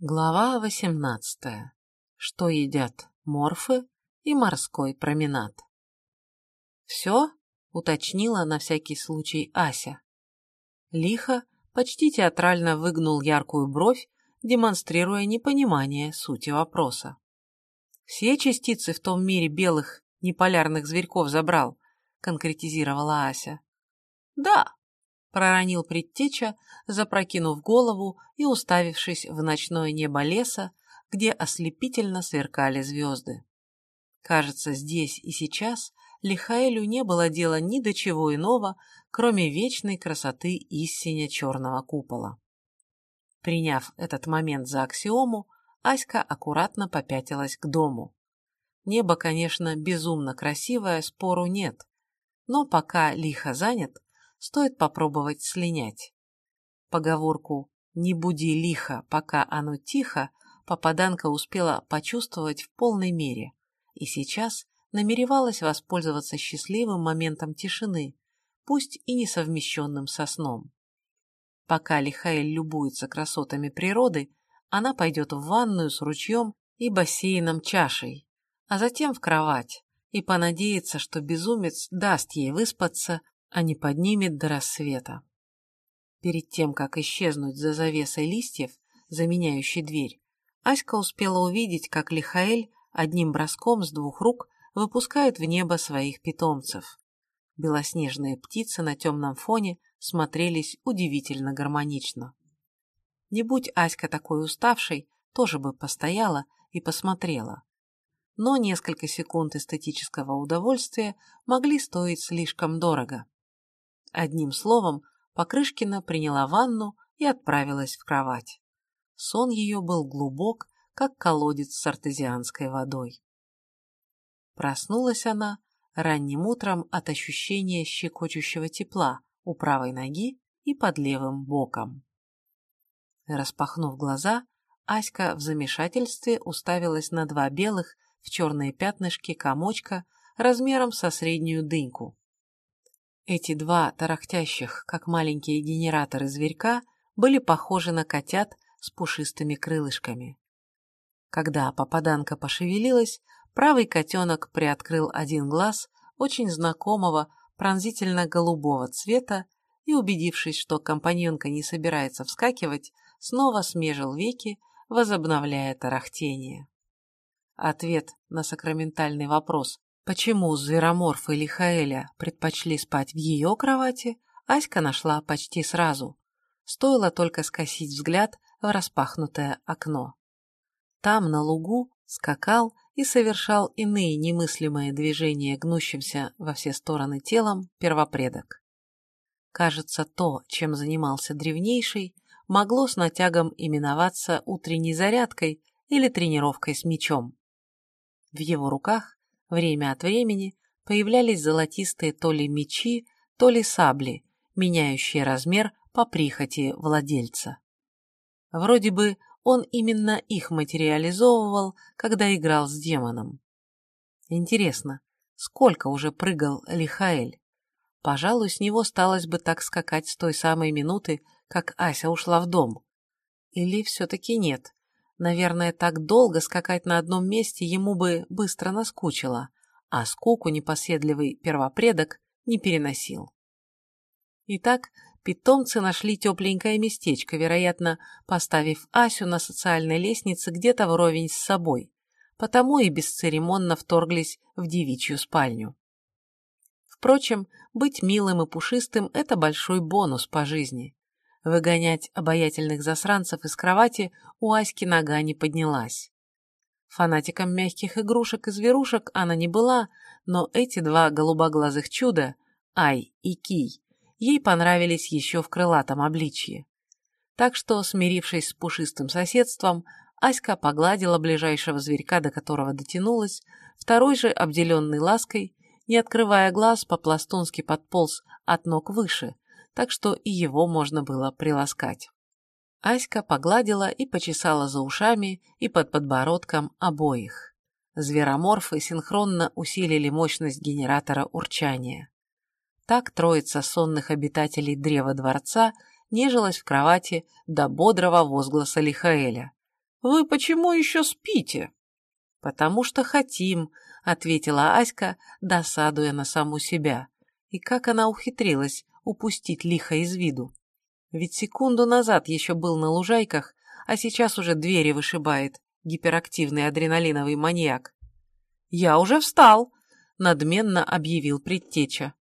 Глава 18. Что едят морфы и морской променад. «Все?» — уточнила на всякий случай Ася. Лихо, почти театрально выгнул яркую бровь, демонстрируя непонимание сути вопроса. «Все частицы в том мире белых неполярных зверьков забрал», — конкретизировала Ася. «Да», проронил предтеча, запрокинув голову и уставившись в ночное небо леса, где ослепительно сверкали звезды. Кажется, здесь и сейчас Лихаэлю не было дела ни до чего иного, кроме вечной красоты истиня черного купола. Приняв этот момент за аксиому, Аська аккуратно попятилась к дому. Небо, конечно, безумно красивое, спору нет, но пока лихо занят, стоит попробовать слинять. Поговорку «не буди лихо, пока оно тихо» попаданка успела почувствовать в полной мере и сейчас намеревалась воспользоваться счастливым моментом тишины, пусть и не совмещенным со сном. Пока Лихаэль любуется красотами природы, она пойдет в ванную с ручьем и бассейном чашей, а затем в кровать и понадеется, что безумец даст ей выспаться а не поднимет до рассвета. Перед тем, как исчезнуть за завесой листьев, заменяющей дверь, Аська успела увидеть, как Лихаэль одним броском с двух рук выпускает в небо своих питомцев. Белоснежные птицы на темном фоне смотрелись удивительно гармонично. Не будь Аська такой уставшей, тоже бы постояла и посмотрела. Но несколько секунд эстетического удовольствия могли стоить слишком дорого. Одним словом, Покрышкина приняла ванну и отправилась в кровать. Сон ее был глубок, как колодец с артезианской водой. Проснулась она ранним утром от ощущения щекочущего тепла у правой ноги и под левым боком. Распахнув глаза, Аська в замешательстве уставилась на два белых в черные пятнышки комочка размером со среднюю дыньку. Эти два тарахтящих, как маленькие генераторы зверька, были похожи на котят с пушистыми крылышками. Когда попаданка пошевелилась, правый котенок приоткрыл один глаз очень знакомого пронзительно-голубого цвета и, убедившись, что компаньонка не собирается вскакивать, снова смежил веки, возобновляя тарахтение. Ответ на сакраментальный вопрос Почему звероморф и Лихаэля предпочли спать в ее кровати, Аська нашла почти сразу. Стоило только скосить взгляд в распахнутое окно. Там, на лугу, скакал и совершал иные немыслимые движения гнущимся во все стороны телом первопредок. Кажется, то, чем занимался древнейший, могло с натягом именоваться утренней зарядкой или тренировкой с мечом. В его руках Время от времени появлялись золотистые то ли мечи, то ли сабли, меняющие размер по прихоти владельца. Вроде бы он именно их материализовывал, когда играл с демоном. Интересно, сколько уже прыгал Лихаэль? Пожалуй, с него сталось бы так скакать с той самой минуты, как Ася ушла в дом. Или все-таки нет? Наверное, так долго скакать на одном месте ему бы быстро наскучило, а скуку непоседливый первопредок не переносил. Итак, питомцы нашли тепленькое местечко, вероятно, поставив Асю на социальной лестнице где-то вровень с собой, потому и бесцеремонно вторглись в девичью спальню. Впрочем, быть милым и пушистым – это большой бонус по жизни. Выгонять обаятельных засранцев из кровати у Аськи нога не поднялась. Фанатиком мягких игрушек и зверушек она не была, но эти два голубоглазых чуда, Ай и Кий, ей понравились еще в крылатом обличье. Так что, смирившись с пушистым соседством, Аська погладила ближайшего зверька, до которого дотянулась, второй же, обделенный лаской, не открывая глаз, по-пластунски подполз от ног выше, так что и его можно было приласкать. Аська погладила и почесала за ушами и под подбородком обоих. Звероморфы синхронно усилили мощность генератора урчания. Так троица сонных обитателей древа дворца нежилась в кровати до бодрого возгласа Лихаэля. Вы почему еще спите?» «Потому что хотим», — ответила Аська, досадуя на саму себя. И как она ухитрилась упустить лихо из виду. Ведь секунду назад еще был на лужайках, а сейчас уже двери вышибает гиперактивный адреналиновый маньяк. «Я уже встал», — надменно объявил предтеча.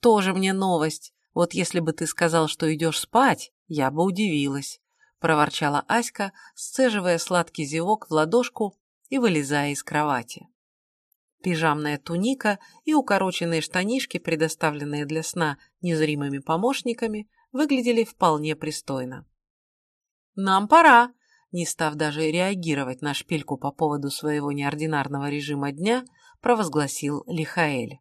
«Тоже мне новость. Вот если бы ты сказал, что идешь спать, я бы удивилась», — проворчала Аська, сцеживая сладкий зевок в ладошку и вылезая из кровати. Пижамная туника и укороченные штанишки, предоставленные для сна незримыми помощниками, выглядели вполне пристойно. «Нам пора!» Не став даже реагировать на шпильку по поводу своего неординарного режима дня, провозгласил Лихаэль.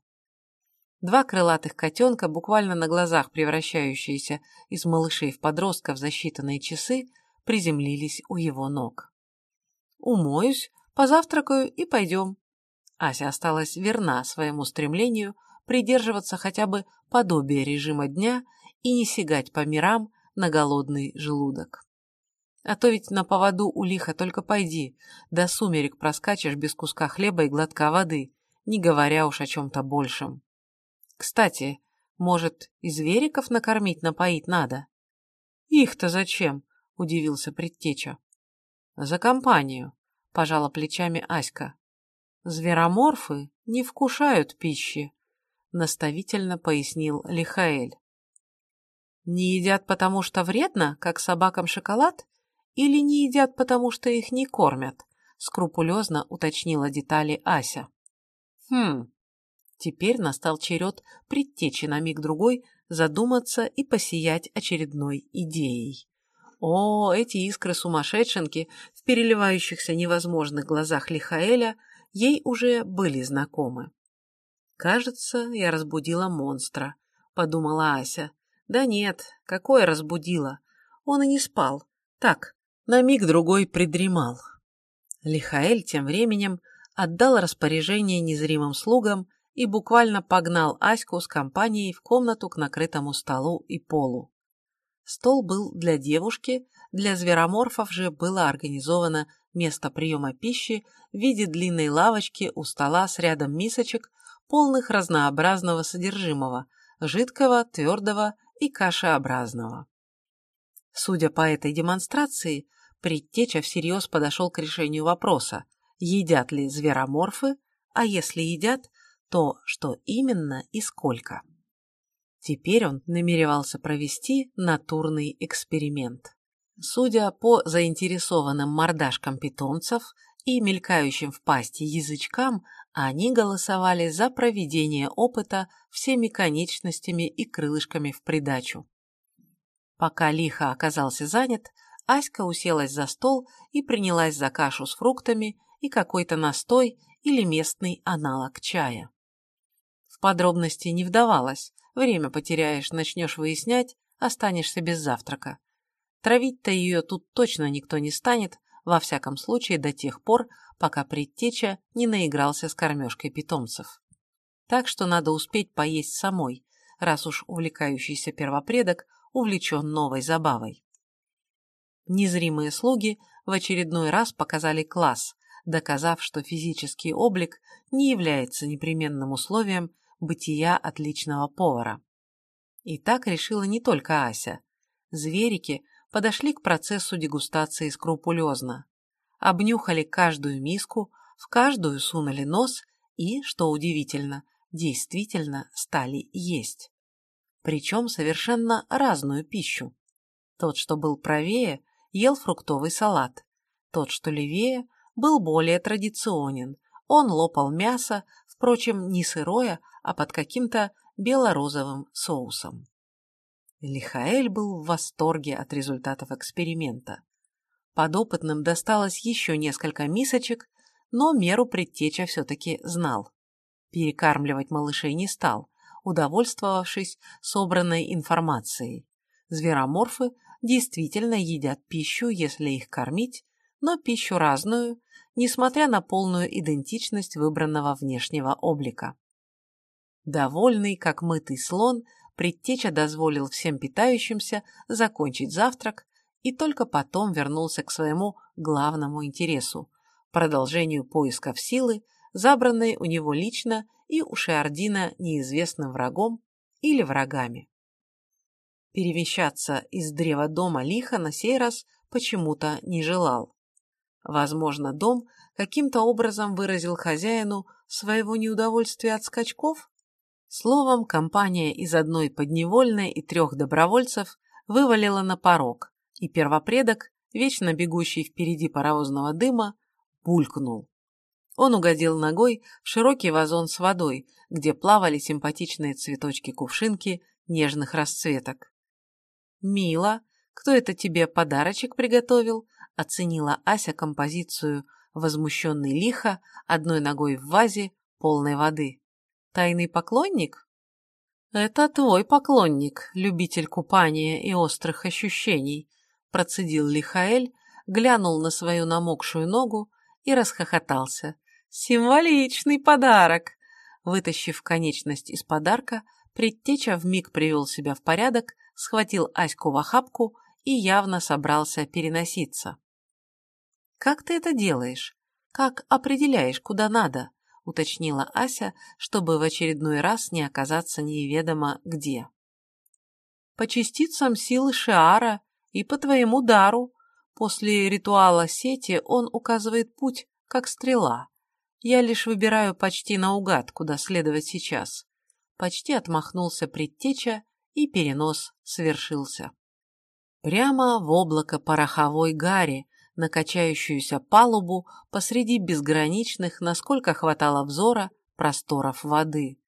Два крылатых котенка, буквально на глазах превращающиеся из малышей в подростков за считанные часы, приземлились у его ног. «Умоюсь, позавтракаю и пойдем». Ася осталась верна своему стремлению придерживаться хотя бы подобия режима дня и не сигать по мирам на голодный желудок. А то ведь на поводу у лиха только пойди, до сумерек проскачешь без куска хлеба и глотка воды, не говоря уж о чем-то большем. Кстати, может, и звериков накормить, напоить надо? Их-то зачем? Удивился предтеча. За компанию, пожала плечами Аська. Звероморфы не вкушают пищи, наставительно пояснил Лихаэль. Не едят потому, что вредно, как собакам шоколад? Или не едят потому, что их не кормят? Скрупулезно уточнила детали Ася. Хм, Теперь настал черед предтечи на миг-другой задуматься и посиять очередной идеей. О, эти искры сумасшедшенки в переливающихся невозможных глазах Лихаэля ей уже были знакомы. «Кажется, я разбудила монстра», — подумала Ася. «Да нет, какое разбудила? Он и не спал. Так, на миг-другой придремал». Лихаэль тем временем отдал распоряжение незримым слугам и буквально погнал Аську с компанией в комнату к накрытому столу и полу. Стол был для девушки, для звероморфов же было организовано место приема пищи в виде длинной лавочки у стола с рядом мисочек, полных разнообразного содержимого, жидкого, твердого и кашеобразного. Судя по этой демонстрации, предтеча всерьез подошел к решению вопроса, едят ли звероморфы, а если едят, то, что именно и сколько. Теперь он намеревался провести натурный эксперимент. Судя по заинтересованным мордашкам питомцев и мелькающим в пасти язычкам, они голосовали за проведение опыта всеми конечностями и крылышками в придачу. Пока лихо оказался занят, Аська уселась за стол и принялась за кашу с фруктами и какой-то настой или местный аналог чая. В подробности не вдавалась. Время потеряешь, начнешь выяснять, останешься без завтрака. Травить-то ее тут точно никто не станет, во всяком случае до тех пор, пока предтеча не наигрался с кормежкой питомцев. Так что надо успеть поесть самой, раз уж увлекающийся первопредок увлечен новой забавой. Незримые слуги в очередной раз показали класс, доказав, что физический облик не является непременным условием бытия отличного повара. И так решила не только Ася. Зверики подошли к процессу дегустации скрупулезно. Обнюхали каждую миску, в каждую сунули нос и, что удивительно, действительно стали есть. Причем совершенно разную пищу. Тот, что был правее, ел фруктовый салат. Тот, что левее, был более традиционен. Он лопал мясо, впрочем, не сырое, а под каким-то бело-розовым соусом. Лихаэль был в восторге от результатов эксперимента. Подопытным досталось еще несколько мисочек, но меру предтеча все-таки знал. Перекармливать малышей не стал, удовольствовавшись собранной информацией. Звероморфы действительно едят пищу, если их кормить, но пищу разную, несмотря на полную идентичность выбранного внешнего облика. Довольный, как мытый слон, предтеча дозволил всем питающимся закончить завтрак и только потом вернулся к своему главному интересу – продолжению поисков силы, забранной у него лично и у Шиардина неизвестным врагом или врагами. Перемещаться из древа дома лихо на сей раз почему-то не желал. Возможно, дом каким-то образом выразил хозяину своего неудовольствия от скачков? Словом, компания из одной подневольной и трех добровольцев вывалила на порог, и первопредок, вечно бегущий впереди паровозного дыма, булькнул. Он угодил ногой в широкий вазон с водой, где плавали симпатичные цветочки-кувшинки нежных расцветок. «Мило, кто это тебе подарочек приготовил?» оценила Ася композицию возмущенный лихо одной ногой в вазе полной воды. «Тайный поклонник?» «Это твой поклонник, любитель купания и острых ощущений», процедил Лихаэль, глянул на свою намокшую ногу и расхохотался. «Символичный подарок!» Вытащив конечность из подарка, предтеча вмиг привел себя в порядок, схватил Аську в охапку и явно собрался переноситься. «Как ты это делаешь? Как определяешь, куда надо?» — уточнила Ася, чтобы в очередной раз не оказаться неведомо где. «По частицам силы Шиара и по твоему дару. После ритуала сети он указывает путь, как стрела. Я лишь выбираю почти наугад, куда следовать сейчас». Почти отмахнулся предтеча, и перенос свершился. Прямо в облако пороховой гари, на качающуюся палубу посреди безграничных, насколько хватало взора, просторов воды.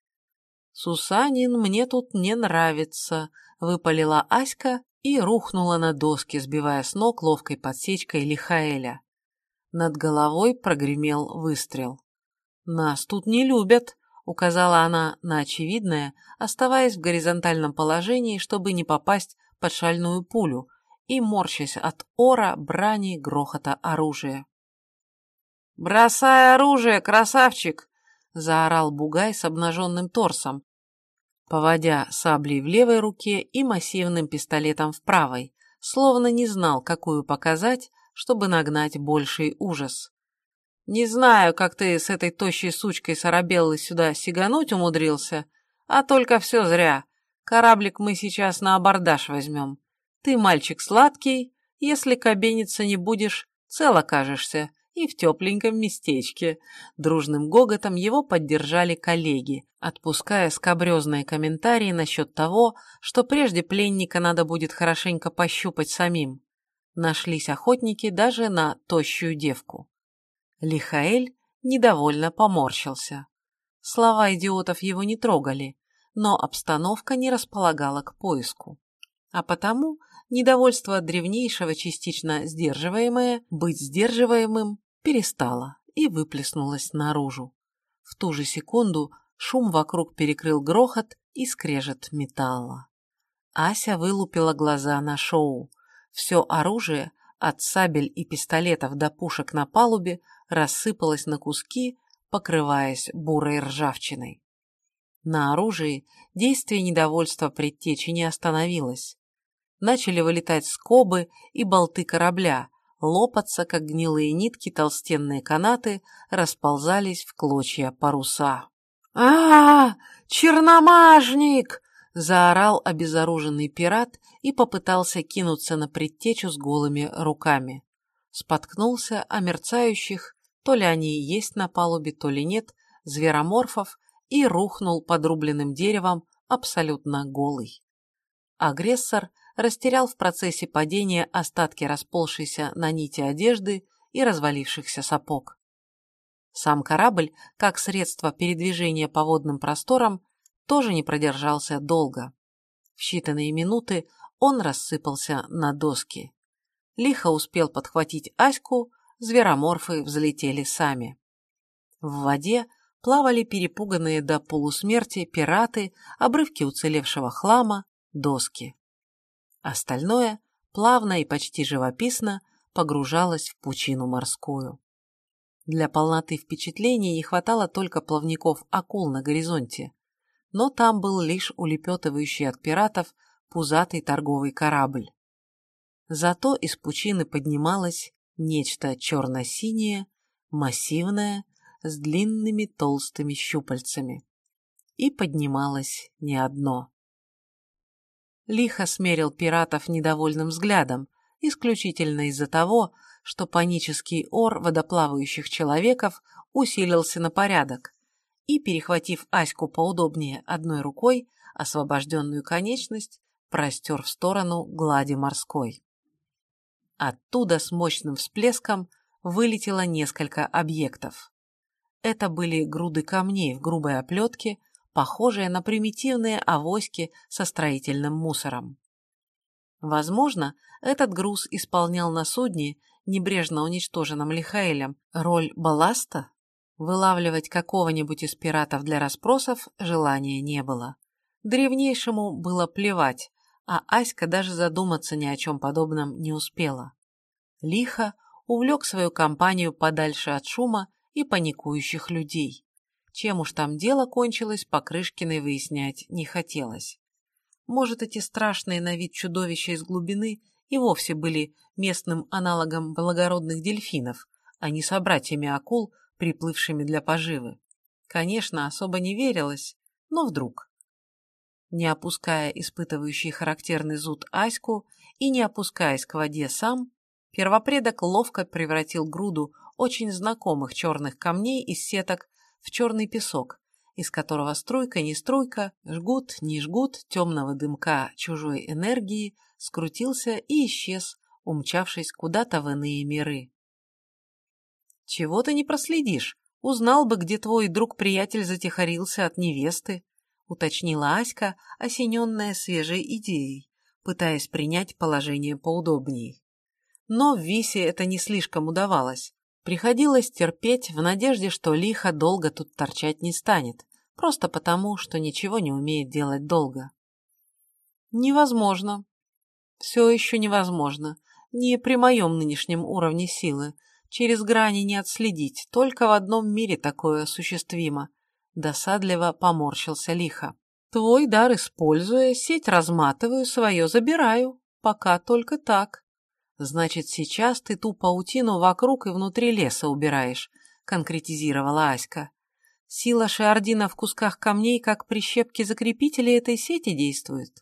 «Сусанин, мне тут не нравится», — выпалила Аська и рухнула на доски, сбивая с ног ловкой подсечкой Лихаэля. Над головой прогремел выстрел. «Нас тут не любят», — указала она на очевидное, оставаясь в горизонтальном положении, чтобы не попасть под шальную пулю, и морщась от ора, брани, грохота оружия. «Бросай оружие, красавчик!» — заорал Бугай с обнаженным торсом, поводя саблей в левой руке и массивным пистолетом в правой, словно не знал, какую показать, чтобы нагнать больший ужас. «Не знаю, как ты с этой тощей сучкой Сарабеллы сюда сигануть умудрился, а только все зря. Кораблик мы сейчас на абордаж возьмем. Ты мальчик сладкий, если кабениться не будешь, цел окажешься и в тепленьком местечке. Дружным гоготом его поддержали коллеги, отпуская скобрезные комментарии насчет того, что прежде пленника надо будет хорошенько пощупать самим. Нашлись охотники даже на тощую девку. Лихаэль недовольно поморщился. Слова идиотов его не трогали, но обстановка не располагала к поиску. А потому недовольство древнейшего, частично сдерживаемое, быть сдерживаемым, перестало и выплеснулось наружу. В ту же секунду шум вокруг перекрыл грохот и скрежет металла. Ася вылупила глаза на шоу. Все оружие, от сабель и пистолетов до пушек на палубе, рассыпалось на куски, покрываясь бурой ржавчиной. На оружии действие недовольства предтечи не остановилось начали вылетать скобы и болты корабля, лопаться, как гнилые нитки, толстенные канаты, расползались в клочья паруса. а, -а, -а Черномажник!» — заорал обезоруженный пират и попытался кинуться на предтечу с голыми руками. Споткнулся о мерцающих, то ли они и есть на палубе, то ли нет, звероморфов и рухнул подрубленным деревом абсолютно голый. Агрессор растерял в процессе падения остатки расползшейся на нити одежды и развалившихся сапог. Сам корабль, как средство передвижения по водным просторам, тоже не продержался долго. В считанные минуты он рассыпался на доски. Лихо успел подхватить Аську, звероморфы взлетели сами. В воде плавали перепуганные до полусмерти пираты, обрывки уцелевшего хлама, доски. Остальное плавно и почти живописно погружалось в пучину морскую. Для полноты впечатлений не хватало только плавников акул на горизонте, но там был лишь улепетывающий от пиратов пузатый торговый корабль. Зато из пучины поднималось нечто черно-синее, массивное, с длинными толстыми щупальцами. И поднималось не одно. Лихо смерил пиратов недовольным взглядом, исключительно из-за того, что панический ор водоплавающих человеков усилился на порядок, и, перехватив Аську поудобнее одной рукой, освобожденную конечность простер в сторону глади морской. Оттуда с мощным всплеском вылетело несколько объектов. Это были груды камней в грубой оплетке, похожие на примитивные авоськи со строительным мусором. Возможно, этот груз исполнял на судне, небрежно уничтоженном Лихаэлем, роль балласта? Вылавливать какого-нибудь из пиратов для расспросов желания не было. Древнейшему было плевать, а Аська даже задуматься ни о чем подобном не успела. Лихо увлек свою компанию подальше от шума и паникующих людей. Чем уж там дело кончилось, Покрышкиной выяснять не хотелось. Может, эти страшные на вид чудовища из глубины и вовсе были местным аналогом благородных дельфинов, а не собратьями акул, приплывшими для поживы. Конечно, особо не верилось, но вдруг. Не опуская испытывающий характерный зуд Аську и не опускаясь к воде сам, первопредок ловко превратил груду очень знакомых черных камней из сеток в черный песок, из которого струйка не струйка, жгут не жгут темного дымка чужой энергии скрутился и исчез, умчавшись куда-то в иные миры. «Чего ты не проследишь? Узнал бы, где твой друг-приятель затихарился от невесты», уточнила Аська, осененная свежей идеей, пытаясь принять положение поудобней. Но в Висе это не слишком удавалось. Приходилось терпеть в надежде, что лихо долго тут торчать не станет, просто потому, что ничего не умеет делать долго. Невозможно. Все еще невозможно. Не при моем нынешнем уровне силы. Через грани не отследить, только в одном мире такое осуществимо. Досадливо поморщился лихо. Твой дар используя, сеть разматываю, свое забираю. Пока только так. Значит, сейчас ты ту паутину вокруг и внутри леса убираешь, конкретизировала Аська. Сила Шиардина в кусках камней, как прищепки закрепителей этой сети действует.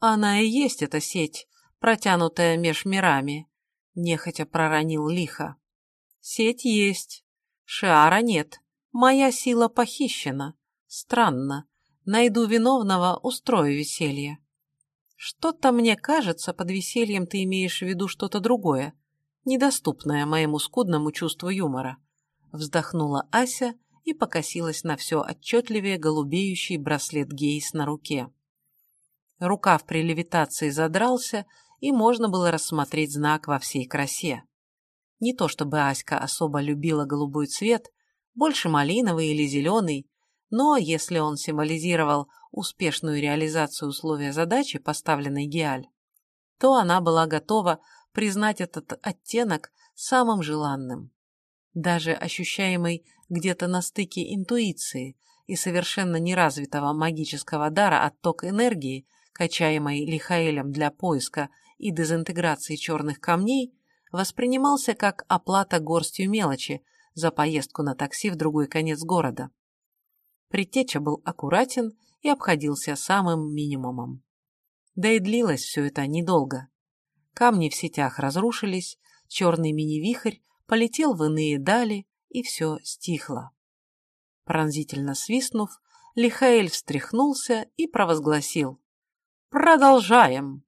Она и есть эта сеть, протянутая меж мирами нехотя проронил лихо. Сеть есть. Шиара нет. Моя сила похищена. Странно. Найду виновного, устрою веселье. Что-то мне кажется, под весельем ты имеешь в виду что-то другое, недоступное моему скудному чувству юмора. Вздохнула Ася и покосилась на все отчетливее голубеющий браслет Гейс на руке. Рукав при левитации задрался, и можно было рассмотреть знак во всей красе. Не то чтобы Аська особо любила голубой цвет, больше малиновый или зеленый, но если он символизировал успешную реализацию условия задачи, поставленной Геаль, то она была готова признать этот оттенок самым желанным. Даже ощущаемый где-то на стыке интуиции и совершенно неразвитого магического дара отток энергии, качаемой Лихаэлем для поиска и дезинтеграции черных камней воспринимался как оплата горстью мелочи за поездку на такси в другой конец города. Предтеча был аккуратен и обходился самым минимумом. Да и длилось все это недолго. Камни в сетях разрушились, черный мини-вихрь полетел в иные дали, и все стихло. Пронзительно свистнув, Лихаэль встряхнулся и провозгласил «Продолжаем!»